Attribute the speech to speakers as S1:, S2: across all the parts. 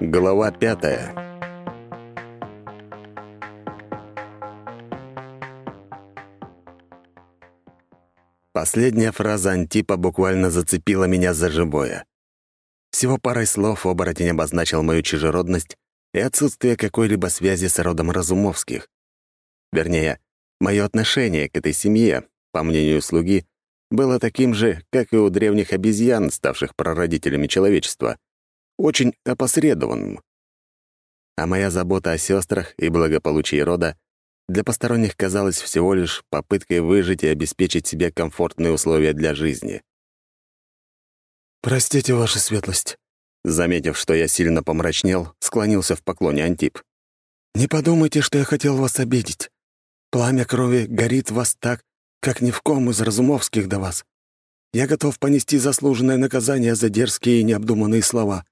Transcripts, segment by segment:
S1: Глава пятая. Последняя фраза Антипа буквально зацепила меня за живое. Всего парой слов оборотень обозначил мою чужеродность и отсутствие какой-либо связи с родом Разумовских. Вернее, мое отношение к этой семье, по мнению слуги, было таким же, как и у древних обезьян, ставших прародителями человечества, очень опосредованным. А моя забота о сестрах и благополучии рода для посторонних казалась всего лишь попыткой выжить и обеспечить себе комфортные условия для жизни.
S2: «Простите, ваша светлость», — заметив, что я сильно помрачнел, склонился в поклоне Антип. «Не подумайте, что я хотел вас обидеть. Пламя крови горит вас так, как ни в ком из Разумовских до вас. Я готов понести заслуженное наказание за дерзкие и необдуманные слова».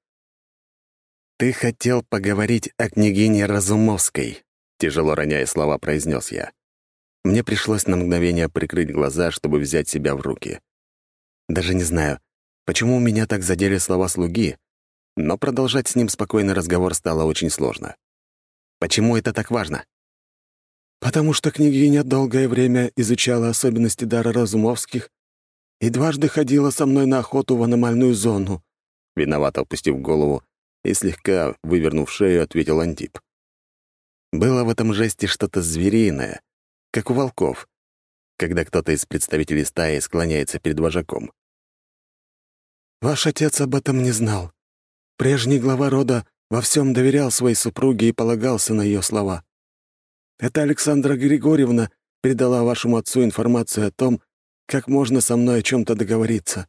S1: «Ты хотел поговорить о княгине Разумовской», — тяжело роняя слова, произнес я. Мне пришлось на мгновение прикрыть глаза, чтобы взять себя в руки. Даже не знаю, почему меня так задели слова слуги, но продолжать с ним спокойный разговор стало очень сложно. Почему это так важно?
S2: «Потому что княгиня долгое время изучала особенности дара Разумовских и дважды ходила со мной на охоту в аномальную зону»,
S1: виновато опустив голову и слегка вывернув шею, ответил Антип. Было в этом жесте что-то звериное, как у волков, когда кто-то из представителей стаи склоняется перед вожаком.
S2: Ваш отец об этом не знал. Прежний глава рода во всем доверял своей супруге и полагался на ее слова. Это Александра Григорьевна передала вашему отцу информацию о том, как можно со мной о чем то договориться.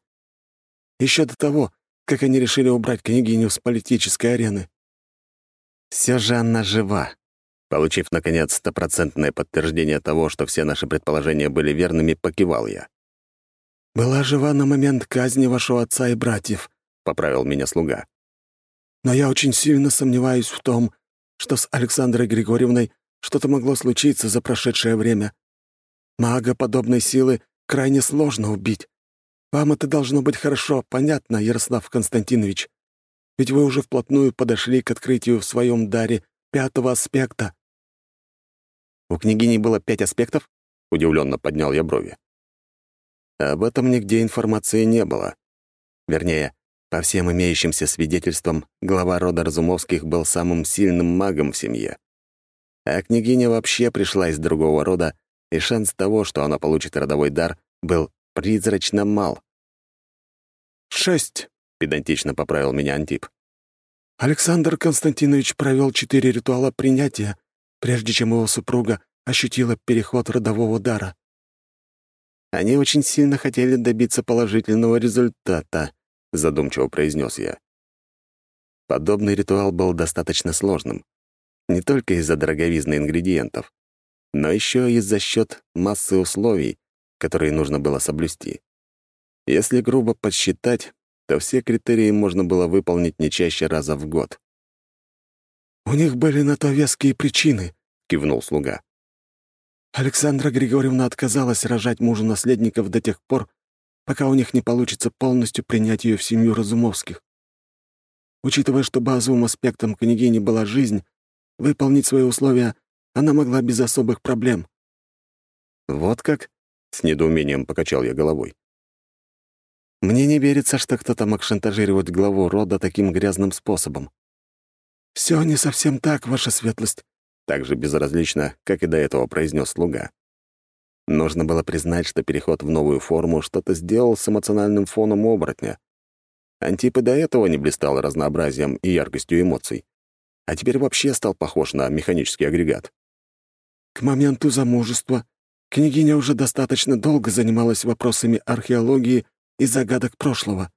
S2: Еще до того, как они решили убрать княгиню с политической арены.
S1: Все же она жива. Получив, наконец, стопроцентное подтверждение того, что все наши предположения были верными, покивал я.
S2: «Была жива на момент казни вашего отца и братьев», — поправил меня слуга. «Но я очень сильно сомневаюсь в том, что с Александрой Григорьевной что-то могло случиться за прошедшее время. Мага подобной силы крайне сложно убить. Вам это должно быть хорошо понятно, Ярослав Константинович. Ведь вы уже вплотную подошли к открытию в своем даре пятого аспекта».
S1: «У княгини было пять аспектов?» — удивленно поднял я брови. Об этом нигде информации не было. Вернее, по всем имеющимся свидетельствам, глава рода Разумовских был самым сильным магом в семье. А княгиня вообще пришла из другого рода, и шанс того, что она получит родовой дар, был призрачно мал.
S2: «Шесть», — педантично поправил меня Антип.
S1: Александр Константинович провел четыре ритуала принятия, прежде чем его супруга ощутила переход родового дара. Они очень сильно хотели добиться положительного результата, задумчиво произнес я. Подобный ритуал был достаточно сложным. Не только из-за дороговизны ингредиентов, но еще и за счет массы условий, которые нужно было соблюсти. Если грубо подсчитать, то все критерии можно было выполнить не чаще раза в год.
S2: «У них были на то веские причины», — кивнул слуга. Александра Григорьевна отказалась рожать мужу наследников до тех пор, пока у них не получится полностью принять ее в семью Разумовских. Учитывая, что базовым аспектом княгини была жизнь, выполнить свои условия она могла без особых проблем.
S1: «Вот как?» — с недоумением покачал я головой. «Мне не верится, что кто-то мог шантажировать главу рода таким грязным способом».
S2: «Все не совсем так, ваша светлость
S1: так же безразлично, как и до этого произнес слуга. Нужно было признать, что переход в новую форму что-то сделал с эмоциональным фоном оборотня. Антип и до этого не блистал разнообразием и яркостью эмоций, а теперь вообще стал похож на механический агрегат.
S2: К моменту замужества княгиня уже достаточно долго занималась вопросами археологии и загадок прошлого.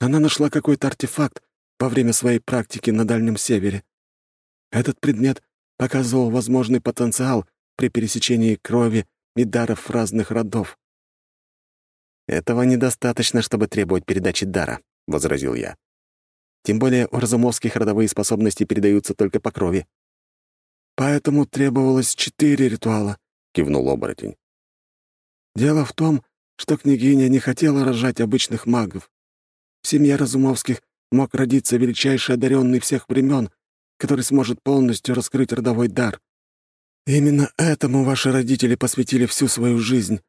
S2: Она нашла какой-то артефакт во время своей практики на Дальнем Севере. Этот предмет показывал возможный потенциал при пересечении крови и даров разных родов.
S1: «Этого недостаточно, чтобы требовать передачи дара», — возразил я. «Тем более у разумовских родовые способности передаются только по крови».
S2: «Поэтому требовалось четыре ритуала», —
S1: кивнул оборотень.
S2: Дело в том, что княгиня не хотела рожать обычных магов. В семье Разумовских мог родиться величайший одаренный всех времен, который сможет полностью раскрыть родовой дар. Именно этому ваши родители посвятили всю свою жизнь.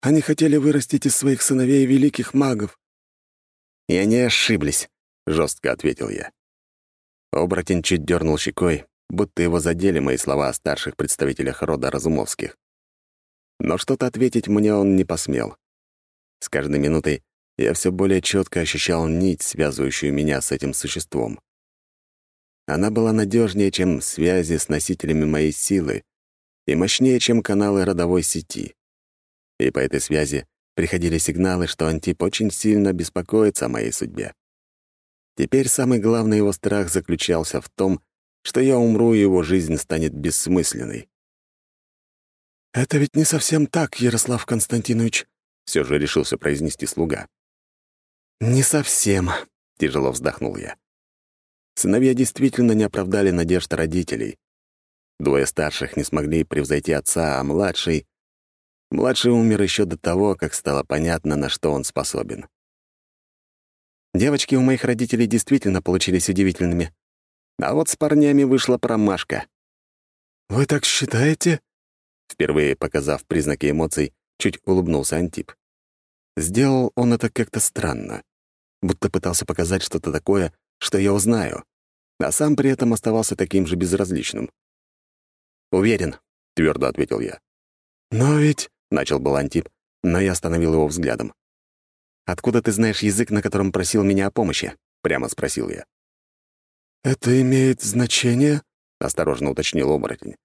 S2: Они хотели вырастить из своих сыновей великих магов.
S1: «И они ошиблись», — жестко ответил я. Оборотень чуть дернул щекой, будто его задели мои слова о старших представителях рода Разумовских. Но что-то ответить мне он не посмел. С каждой минутой я все более четко ощущал нить, связывающую меня с этим существом. Она была надежнее, чем связи с носителями моей силы, и мощнее, чем каналы родовой сети. И по этой связи приходили сигналы, что Антип очень сильно беспокоится о моей судьбе. Теперь самый главный его страх заключался в том, что я умру, и его жизнь станет бессмысленной.
S2: «Это ведь не совсем так, Ярослав Константинович», —
S1: все же решился произнести слуга.
S2: «Не совсем», — тяжело вздохнул я.
S1: Сыновья действительно не оправдали надежд родителей. Двое старших не смогли превзойти отца, а младший... Младший умер еще до того, как стало понятно, на что он способен. Девочки у моих родителей действительно получились удивительными. А вот с парнями вышла промашка.
S2: «Вы так считаете?»
S1: Впервые показав признаки эмоций, чуть улыбнулся Антип. Сделал он это как-то странно, будто пытался показать что-то такое, что я узнаю, а сам при этом оставался таким же безразличным. «Уверен», — твердо ответил я.
S2: «Но ведь...»
S1: — начал был Антип, но я остановил его взглядом. «Откуда ты знаешь язык, на котором просил меня о помощи?» — прямо спросил я.
S2: «Это имеет значение?»
S1: — осторожно уточнил оборотень.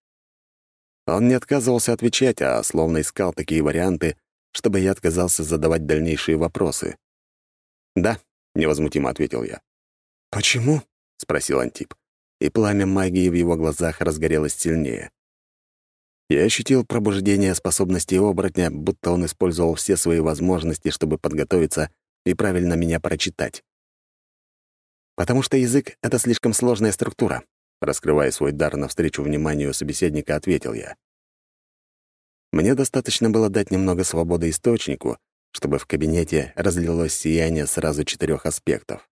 S1: Он не отказывался отвечать, а словно искал такие варианты, чтобы я отказался задавать дальнейшие вопросы. «Да», — невозмутимо ответил я.
S2: «Почему?»
S1: — спросил Антип, и пламя магии в его глазах разгорелось сильнее. Я ощутил пробуждение способностей оборотня, будто он использовал все свои возможности, чтобы подготовиться и правильно меня прочитать. Потому что язык — это слишком сложная структура. Раскрывая свой дар навстречу вниманию собеседника, ответил я. Мне достаточно было дать немного свободы источнику, чтобы в кабинете разлилось сияние сразу четырех аспектов.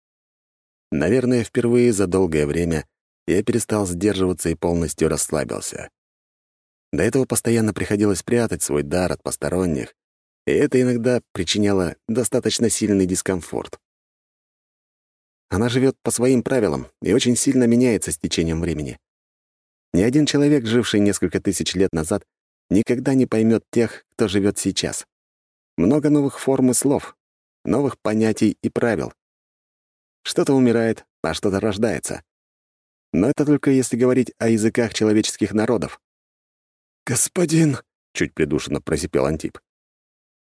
S1: Наверное, впервые за долгое время я перестал сдерживаться и полностью расслабился. До этого постоянно приходилось прятать свой дар от посторонних, и это иногда причиняло достаточно сильный дискомфорт. Она живет по своим правилам и очень сильно меняется с течением времени. Ни один человек, живший несколько тысяч лет назад, никогда не поймет тех, кто живет сейчас. Много новых форм и слов, новых понятий и правил. Что-то умирает, а что-то рождается. Но это только если говорить о языках человеческих народов.
S2: «Господин!»
S1: — чуть придушенно просипел Антип.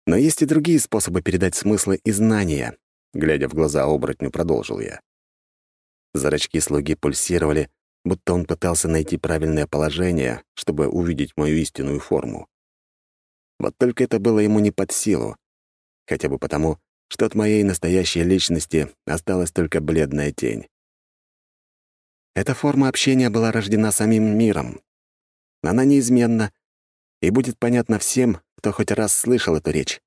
S1: «Но есть и другие способы передать смыслы и знания», — глядя в глаза оборотню, продолжил я. Зрачки слуги пульсировали, будто он пытался найти правильное положение, чтобы увидеть мою истинную форму. Вот только это было ему не под силу, хотя бы потому, что от моей настоящей личности осталась только бледная тень. Эта форма общения была рождена самим миром. Она неизменна и будет понятна всем, кто хоть раз слышал эту речь.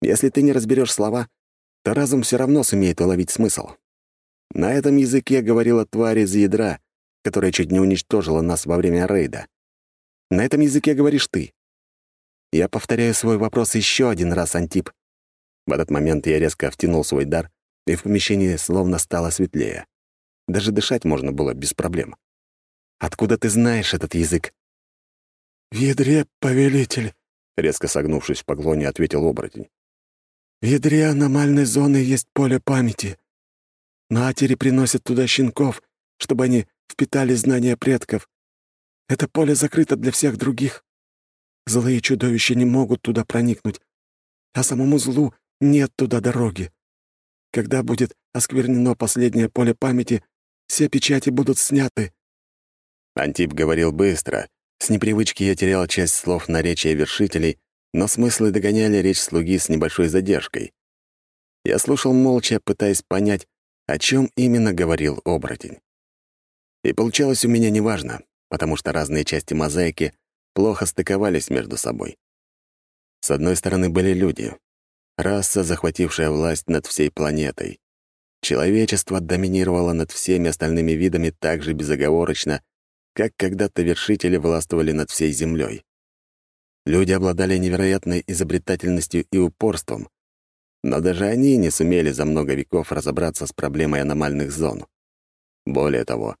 S1: Если ты не разберешь слова, то разум все равно сумеет уловить смысл. На этом языке говорила тварь из ядра, которая чуть не уничтожила нас во время рейда. На этом языке говоришь ты. Я повторяю свой вопрос еще один раз, Антип. В этот момент я резко втянул свой дар, и в помещении словно стало светлее. Даже дышать можно было без проблем. «Откуда ты знаешь этот язык?»
S2: «В повелитель», —
S1: резко согнувшись в поклоне, ответил оборотень.
S2: «В ядре аномальной зоны есть поле памяти. Матери приносят туда щенков, чтобы они впитали знания предков. Это поле закрыто для всех других. Злые чудовища не могут туда проникнуть, а самому злу нет туда дороги. Когда будет осквернено последнее поле памяти, все печати будут сняты».
S1: Антип говорил быстро. С непривычки я терял часть слов наречия вершителей, но смыслы догоняли речь слуги с небольшой задержкой. Я слушал молча, пытаясь понять, о чем именно говорил оборотень. И получалось у меня неважно, потому что разные части мозаики плохо стыковались между собой. С одной стороны были люди. Раса, захватившая власть над всей планетой. Человечество доминировало над всеми остальными видами так же безоговорочно, как когда-то вершители властвовали над всей Землей. Люди обладали невероятной изобретательностью и упорством, но даже они не сумели за много веков разобраться с проблемой аномальных зон. Более того,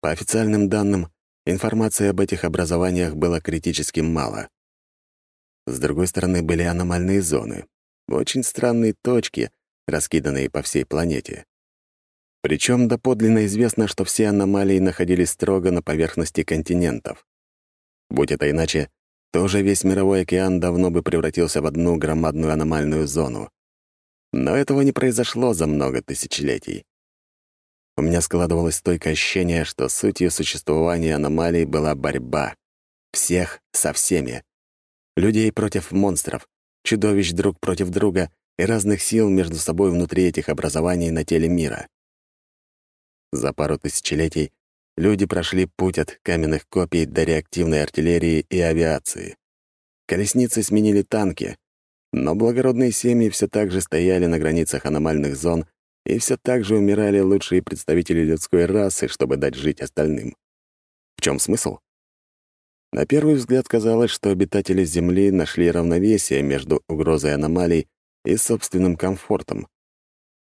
S1: по официальным данным, информации об этих образованиях было критически мало. С другой стороны, были аномальные зоны, очень странные точки, раскиданные по всей планете. Причем доподлинно известно, что все аномалии находились строго на поверхности континентов. Будь это иначе, то уже весь мировой океан давно бы превратился в одну громадную аномальную зону. Но этого не произошло за много тысячелетий. У меня складывалось стойкое ощущение, что сутью существования аномалий была борьба. Всех со всеми. Людей против монстров, чудовищ друг против друга и разных сил между собой внутри этих образований на теле мира. За пару тысячелетий люди прошли путь от каменных копий до реактивной артиллерии и авиации. Колесницы сменили танки, но благородные семьи все так же стояли на границах аномальных зон и все так же умирали лучшие представители людской расы, чтобы дать жить остальным. В чем смысл? На первый взгляд казалось, что обитатели Земли нашли равновесие между угрозой аномалий и собственным комфортом.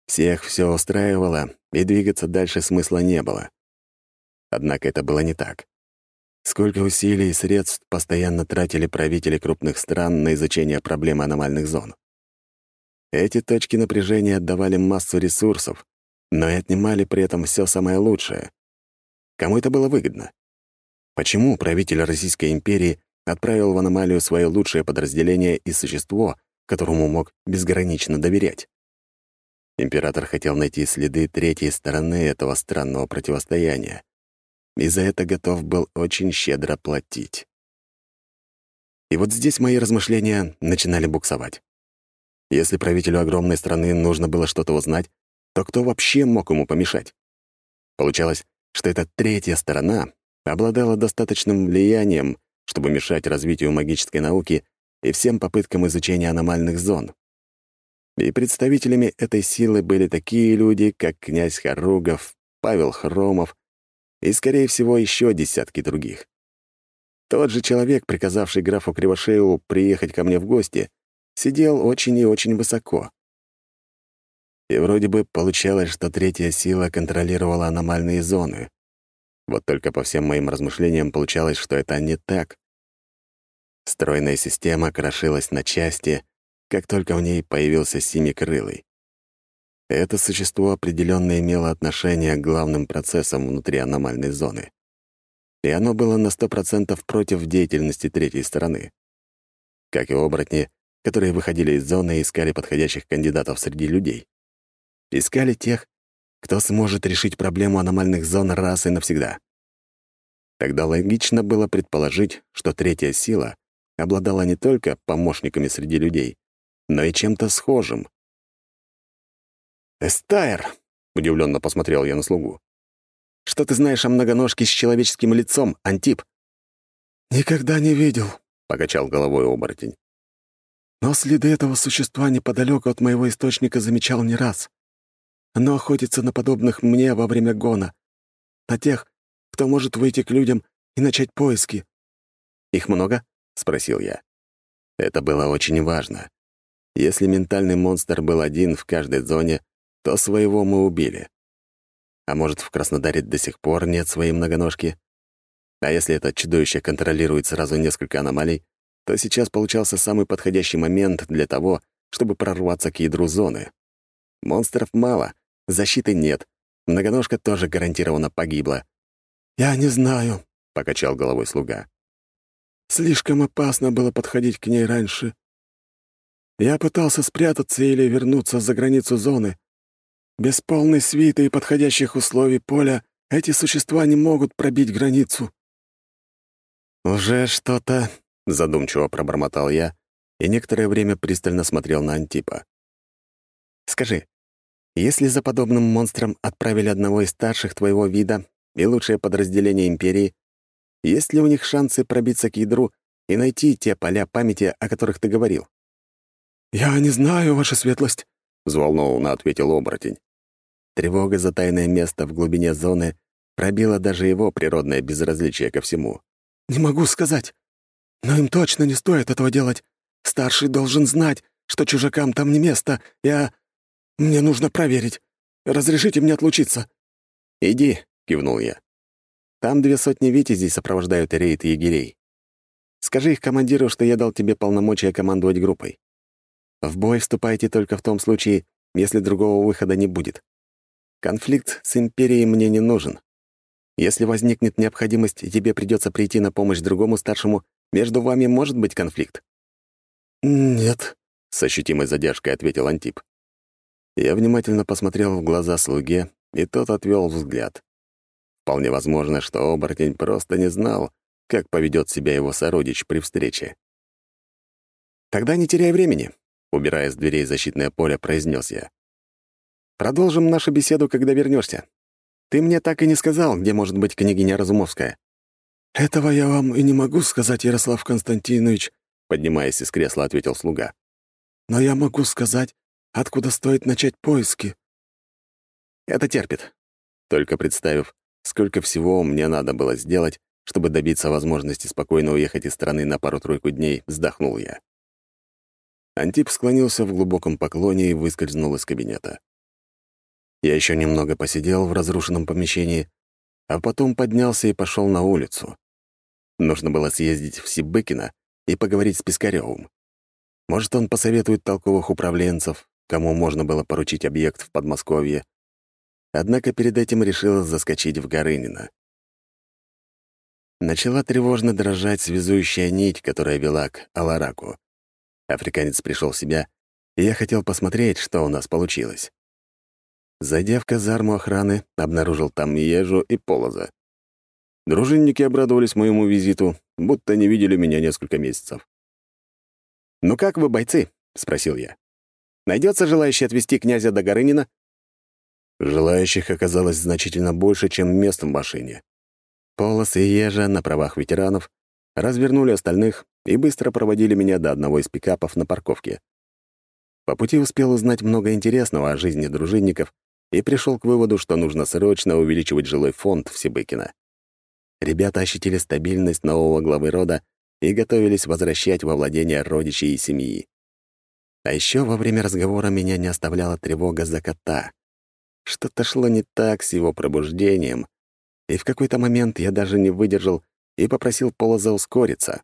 S1: Всех все устраивало, и двигаться дальше смысла не было. Однако это было не так. Сколько усилий и средств постоянно тратили правители крупных стран на изучение проблемы аномальных зон. Эти точки напряжения отдавали массу ресурсов, но и отнимали при этом все самое лучшее. Кому это было выгодно? Почему правитель Российской империи отправил в аномалию свое лучшее подразделение и существо, которому мог безгранично доверять? Император хотел найти следы третьей стороны этого странного противостояния, и за это готов был очень щедро платить. И вот здесь мои размышления начинали буксовать. Если правителю огромной страны нужно было что-то узнать, то кто вообще мог ему помешать? Получалось, что эта третья сторона обладала достаточным влиянием, чтобы мешать развитию магической науки и всем попыткам изучения аномальных зон. И представителями этой силы были такие люди, как князь Харугов, Павел Хромов и, скорее всего, еще десятки других. Тот же человек, приказавший графу Кривошееву приехать ко мне в гости, сидел очень и очень высоко. И вроде бы получалось, что третья сила контролировала аномальные зоны. Вот только по всем моим размышлениям получалось, что это не так. Стройная система крошилась на части — как только в ней появился Семикрылый. Это существо определенно имело отношение к главным процессам внутри аномальной зоны. И оно было на сто процентов против деятельности третьей стороны. Как и оборотни, которые выходили из зоны и искали подходящих кандидатов среди людей. Искали тех, кто сможет решить проблему аномальных зон раз и навсегда. Тогда логично было предположить, что третья сила обладала не только помощниками среди людей, но и чем-то схожим. «Эстайр!» — удивленно посмотрел я на слугу. «Что ты знаешь о многоножке с человеческим лицом, Антип?»
S2: «Никогда не видел», —
S1: покачал головой оборотень.
S2: «Но следы этого существа неподалеку от моего источника замечал не раз. Оно охотится на подобных мне во время гона, на тех, кто может выйти к людям и начать поиски».
S1: «Их много?» — спросил я. Это было очень важно. Если ментальный монстр был один в каждой зоне, то своего мы убили. А может, в Краснодаре до сих пор нет своей многоножки? А если это чудовище контролирует сразу несколько аномалий, то сейчас получался самый подходящий момент для того, чтобы прорваться к ядру зоны. Монстров мало, защиты нет, многоножка тоже гарантированно погибла.
S2: «Я не знаю», —
S1: покачал головой слуга.
S2: «Слишком опасно было подходить к ней раньше. Я пытался спрятаться или вернуться за границу зоны. Без полной свиты и подходящих условий поля эти существа не могут пробить границу.
S1: «Уже что-то...» — задумчиво пробормотал я и некоторое время пристально смотрел на Антипа. «Скажи, если за подобным монстром отправили одного из старших твоего вида и лучшее подразделение Империи, есть ли у них шансы пробиться к ядру и найти те поля памяти, о которых ты говорил».
S2: «Я не знаю, ваша светлость», — взволнованно ответил оборотень.
S1: Тревога за тайное место в глубине зоны пробила даже его природное безразличие ко всему.
S2: «Не могу сказать. Но им точно не стоит этого делать. Старший должен знать, что чужакам там не место. Я... Мне нужно проверить. Разрешите мне отлучиться?»
S1: «Иди», — кивнул я. «Там две сотни витязей сопровождают рейд егерей. Скажи их командиру, что я дал тебе полномочия командовать группой. В бой вступайте только в том случае, если другого выхода не будет. Конфликт с Империей мне не нужен. Если возникнет необходимость, и тебе придется прийти на помощь другому старшему, между вами может быть конфликт?»
S2: «Нет», —
S1: с ощутимой задержкой ответил Антип. Я внимательно посмотрел в глаза слуге, и тот отвел взгляд. Вполне возможно, что оборотень просто не знал, как поведет себя его сородич при встрече. «Тогда не теряй времени», — убирая с дверей защитное поле, произнес я. Продолжим нашу беседу, когда вернешься. Ты мне так и не сказал, где может быть княгиня Разумовская».
S2: «Этого я вам и не могу сказать, Ярослав Константинович»,
S1: поднимаясь из кресла, ответил слуга.
S2: «Но я могу сказать, откуда стоит начать поиски».
S1: «Это терпит». Только представив, сколько всего мне надо было сделать, чтобы добиться возможности спокойно уехать из страны на пару-тройку дней, вздохнул я. Антип склонился в глубоком поклоне и выскользнул из кабинета. Я еще немного посидел в разрушенном помещении, а потом поднялся и пошел на улицу. Нужно было съездить в Сибыкино и поговорить с Пискаревым. Может, он посоветует толковых управленцев, кому можно было поручить объект в Подмосковье. Однако перед этим решил заскочить в Горынина. Начала тревожно дрожать связующая нить, которая вела к Алараку. Африканец пришел в себя, и я хотел посмотреть, что у нас получилось. Зайдя в казарму охраны, обнаружил там ежу и полоза. Дружинники обрадовались моему визиту, будто не видели меня несколько месяцев. «Ну как вы, бойцы?» — спросил я. «Найдется желающий отвезти князя до Горынина?» Желающих оказалось значительно больше, чем мест в машине. Полос и Ежа на правах ветеранов развернули остальных и быстро проводили меня до одного из пикапов на парковке. По пути успел узнать много интересного о жизни дружинников и пришел к выводу, что нужно срочно увеличивать жилой фонд в Сибыкино. Ребята ощутили стабильность нового главы рода и готовились возвращать во владение родичей и семьи. А еще во время разговора меня не оставляла тревога за кота. Что-то шло не так с его пробуждением, и в какой-то момент я даже не выдержал и попросил Полоза ускориться.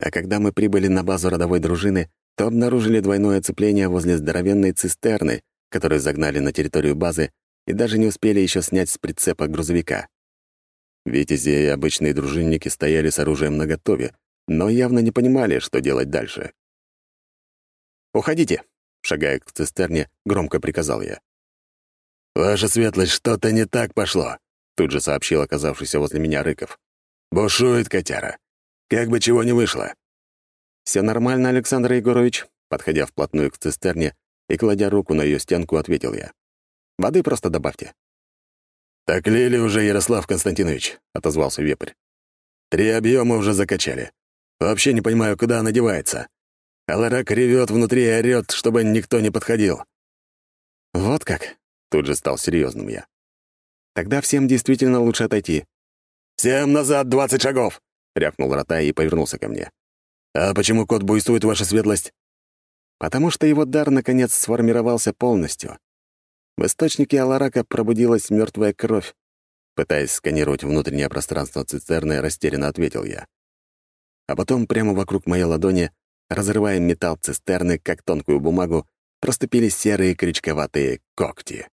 S1: А когда мы прибыли на базу родовой дружины, то обнаружили двойное оцепление возле здоровенной цистерны, которые загнали на территорию базы и даже не успели еще снять с прицепа грузовика. Витязи и обычные дружинники стояли с оружием наготове, но явно не понимали, что делать дальше. «Уходите!» — шагая к цистерне, громко приказал я.
S2: «Ваша светлость, что-то не так пошло», — тут же сообщил оказавшийся возле меня Рыков. «Бушует котяра. Как бы чего не вышло».
S1: «Все нормально, Александр Егорович», — подходя вплотную к цистерне, и, кладя руку на ее стенку, ответил я. «Воды просто добавьте».
S2: «Так лили уже, Ярослав Константинович», — отозвался вепрь. «Три объема уже закачали. Вообще не понимаю, куда она девается. Аларак ревет внутри и орёт, чтобы никто не подходил».
S1: «Вот как?» — тут же стал серьезным я. «Тогда всем действительно лучше отойти».
S2: «Всем назад двадцать шагов!» — рявкнул Ротай и повернулся ко мне. «А почему кот буйствует, ваша светлость?»
S1: потому что его дар, наконец, сформировался полностью. В источнике Аларака пробудилась мертвая кровь. Пытаясь сканировать внутреннее пространство цистерны, растерянно ответил я. А потом прямо вокруг моей ладони, разрывая металл цистерны, как тонкую бумагу, проступили серые крючковатые когти.